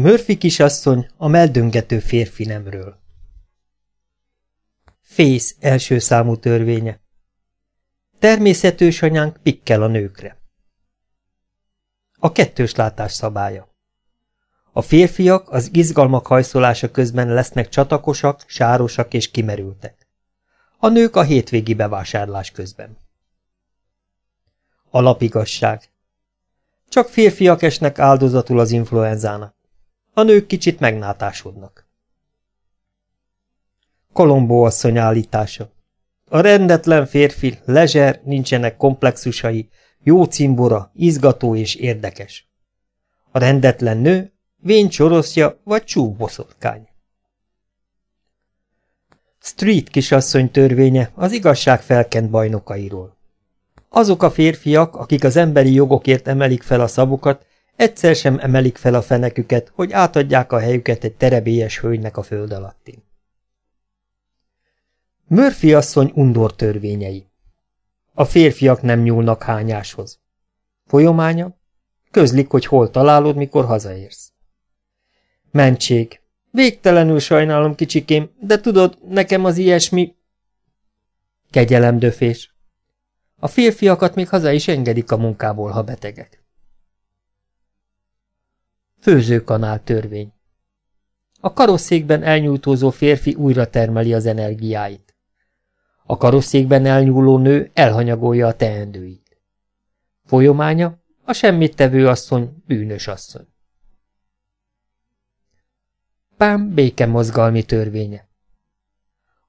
Murphy kisasszony a meldöngető férfi nemről. Fész első számú törvénye. Természetős anyánk pikkel a nőkre. A kettős látás szabálya. A férfiak az izgalmak hajszolása közben lesznek csatakosak, sárosak és kimerültek. A nők a hétvégi bevásárlás közben. Alapigasság. Csak férfiak esnek áldozatul az influenzának. A nők kicsit megnátásodnak. Kolombó asszony állítása. A rendetlen férfi, lezser, nincsenek komplexusai, jó cimbora, izgató és érdekes. A rendetlen nő, vén csoroszja vagy csúboszotkány. Street kisasszony törvénye az igazság felkent bajnokairól. Azok a férfiak, akik az emberi jogokért emelik fel a szavukat, egyszer sem emelik fel a feneküket, hogy átadják a helyüket egy terebélyes hölgynek a föld alattin. Murphy asszony undor törvényei. A férfiak nem nyúlnak hányáshoz. Folyománya? Közlik, hogy hol találod, mikor hazaérsz. Mentség. Végtelenül sajnálom, kicsikém, de tudod, nekem az ilyesmi... Kegyelemdöfés. A férfiakat még haza is engedik a munkából, ha betegek. Főzőkanál törvény. A karosszékben elnyújtózó férfi újra termeli az energiáit. A karosszékben elnyúló nő elhanyagolja a teendőit. Folyománya a semmit tevő asszony bűnös asszony. Pám békemozgalmi törvénye.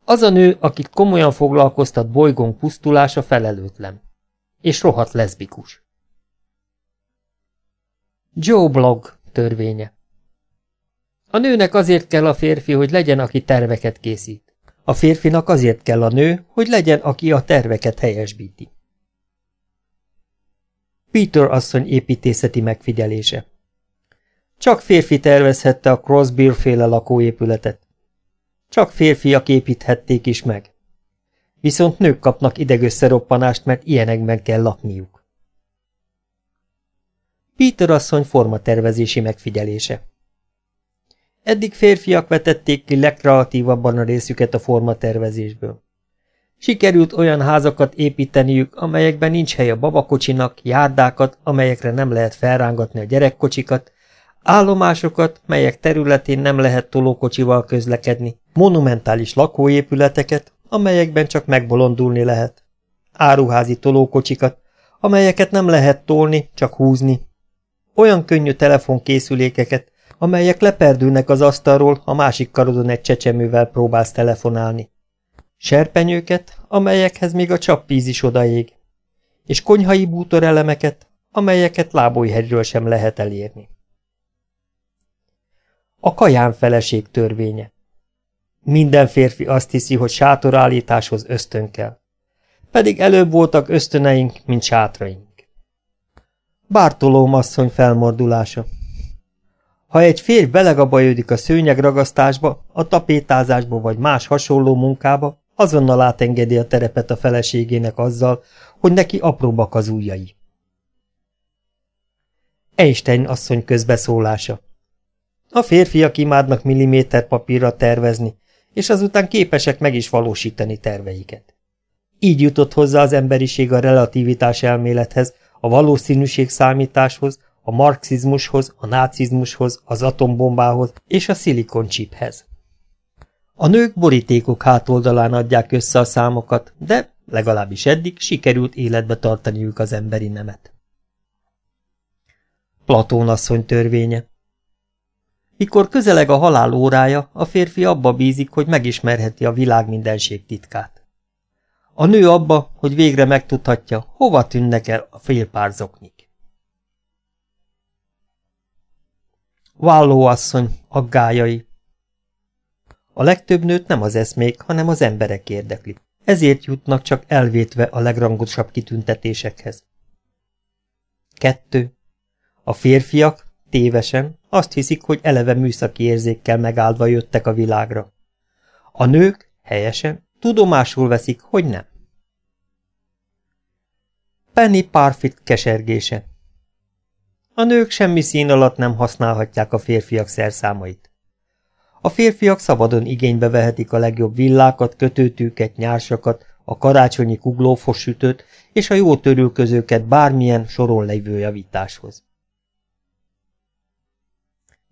Az a nő, akit komolyan foglalkoztat bolygón pusztulása felelőtlen. És rohadt leszbikus. Joe Blog törvénye. A nőnek azért kell a férfi, hogy legyen, aki terveket készít. A férfinak azért kell a nő, hogy legyen, aki a terveket helyesbíti. Peter asszony építészeti megfigyelése. Csak férfi tervezhette a Crossbeer féle lakóépületet. Csak férfiak építhették is meg. Viszont nők kapnak idegösszeroppanást, mert ilyenekben kell lakniuk. Peter asszony formatervezési megfigyelése. Eddig férfiak vetették ki legkreatívabban a részüket a formatervezésből. Sikerült olyan házakat építeniük, amelyekben nincs hely a babakocsinak, járdákat, amelyekre nem lehet felrángatni a gyerekkocsikat, állomásokat, melyek területén nem lehet tolókocsival közlekedni, monumentális lakóépületeket, amelyekben csak megbolondulni lehet, áruházi tolókocsikat, amelyeket nem lehet tolni, csak húzni, olyan könnyű telefonkészülékeket, amelyek leperdülnek az asztalról, a másik karodon egy csecsemővel próbálsz telefonálni. Serpenyőket, amelyekhez még a csappíz is odaég, és konyhai bútorelemeket, amelyeket lábújhegyről sem lehet elérni. A kaján feleség törvénye. Minden férfi azt hiszi, hogy sátorállításhoz ösztön kell. Pedig előbb voltak ösztöneink, mint sátraink. Bártolóm asszony felmordulása. Ha egy férj belegabajodik a szőnyeg ragasztásba, a tapétázásba vagy más hasonló munkába, azonnal átengedi a terepet a feleségének azzal, hogy neki apróbbak az ujjai. Einstein asszony közbeszólása. A férfiak imádnak milliméter papírra tervezni, és azután képesek meg is valósítani terveiket. Így jutott hozzá az emberiség a relativitás elmélethez, a valószínűség számításhoz, a marxizmushoz, a nácizmushoz, az atombombához és a szilikoncsiphez. A nők borítékok hátoldalán adják össze a számokat, de legalábbis eddig sikerült életbe tartaniuk az emberi nemet. Platón asszony törvénye Mikor közeleg a halál órája, a férfi abba bízik, hogy megismerheti a világ mindenség titkát. A nő abba, hogy végre megtudhatja, hova tűnnek el a félpárzoknik. Vállóasszony, aggájai A legtöbb nőt nem az eszmék, hanem az emberek érdekli. Ezért jutnak csak elvétve a legrangosabb kitüntetésekhez. Kettő. A férfiak, tévesen, azt hiszik, hogy eleve műszaki érzékkel megáldva jöttek a világra. A nők, helyesen, tudomásul veszik, hogy nem. Penny Parfit kesergése A nők semmi szín alatt nem használhatják a férfiak szerszámait. A férfiak szabadon igénybe vehetik a legjobb villákat, kötőtűket, nyársakat, a karácsonyi kuglófos sütőt és a jó törülközőket bármilyen soron lévő javításhoz.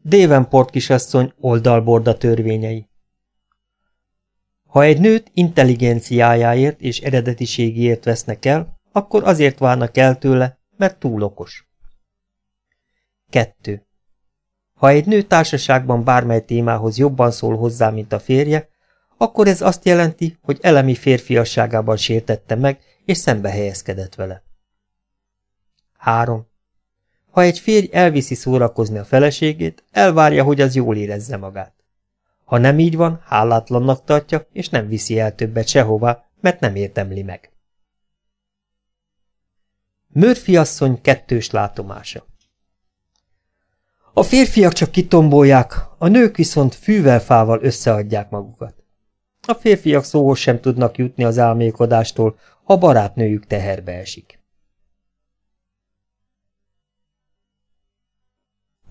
Dévenport kisasszony oldalborda törvényei Ha egy nőt intelligenciájáért és eredetiségéért vesznek el, akkor azért várnak el tőle, mert túl okos. 2. Ha egy nő társaságban bármely témához jobban szól hozzá, mint a férje, akkor ez azt jelenti, hogy elemi férfiasságában sértette meg, és szembe helyezkedett vele. 3. Ha egy férj elviszi szórakozni a feleségét, elvárja, hogy az jól érezze magát. Ha nem így van, hálátlannak tartja, és nem viszi el többet sehová, mert nem értemli meg. Murphy asszony kettős látomása A férfiak csak kitombolják, a nők viszont fűvel-fával összeadják magukat. A férfiak szóhoz sem tudnak jutni az álmélkodástól, ha barátnőjük teherbe esik.